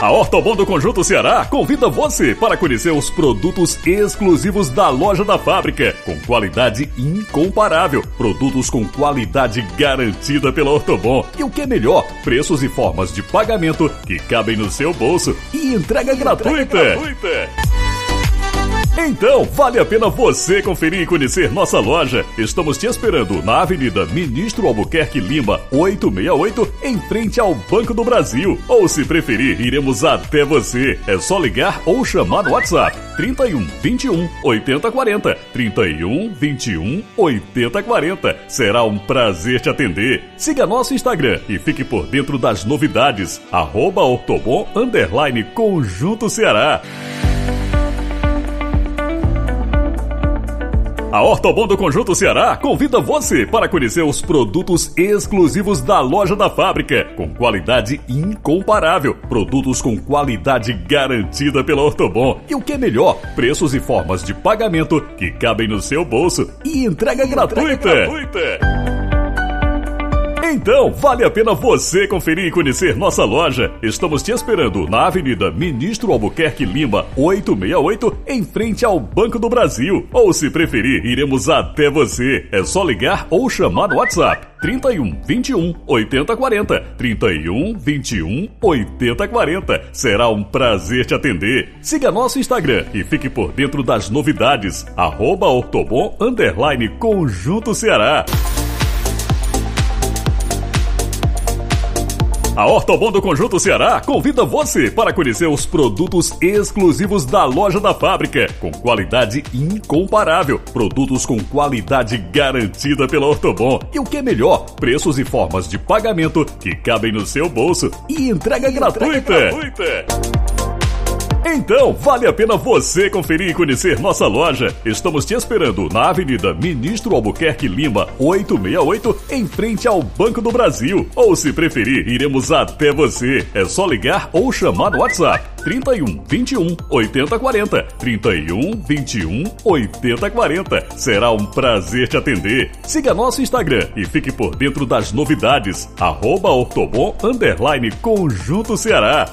A Ortobon do Conjunto Ceará convida você para conhecer os produtos exclusivos da loja da fábrica, com qualidade incomparável. Produtos com qualidade garantida pela Ortobon. E o que é melhor, preços e formas de pagamento que cabem no seu bolso e entrega, gratuita. entrega gratuita. Então, vale a pena você conferir e conhecer nossa loja. Estamos te esperando na Avenida Ministro Albuquerque Lima, 868, em frente ao Banco do Brasil. Ou se preferir, iremos até você. É só ligar ou chamar no WhatsApp 31 21 80 40. 31 21 80 40. Será um prazer te atender. Siga nosso Instagram e fique por dentro das novidades. Arroba Ortobon Underline Conjunto Ceará. A Ortobon do Conjunto Ceará convida você para conhecer os produtos exclusivos da loja da fábrica, com qualidade incomparável. Produtos com qualidade garantida pela Ortobon. E o que é melhor, preços e formas de pagamento que cabem no seu bolso e entrega, e gratuita. entrega gratuita. Então, vale a pena você conferir e conhecer nossa loja. Estamos te esperando na Avenida Ministro Albuquerque Lima, 868, em frente ao Banco do Brasil. Ou se preferir, iremos até você. É só ligar ou chamar no WhatsApp 31 21 80 40. 31 21 80 40. Será um prazer te atender. Siga nosso Instagram e fique por dentro das novidades. Arroba Ortobon Conjunto Ceará. A Ortobon do Conjunto Ceará convida você para conhecer os produtos exclusivos da loja da fábrica, com qualidade incomparável. Produtos com qualidade garantida pela Ortobon. E o que é melhor, preços e formas de pagamento que cabem no seu bolso e entrega, e gratuita. entrega gratuita. Então, vale a pena você conferir e conhecer nossa loja. Estamos te esperando na Avenida Ministro Albuquerque Lima, 868, em frente ao Banco do Brasil. Ou se preferir, iremos até você. É só ligar ou chamar no WhatsApp 31 21 80 40. 31 21 80 40. Será um prazer te atender. Siga nosso Instagram e fique por dentro das novidades. Arroba Ortobon Conjunto Ceará.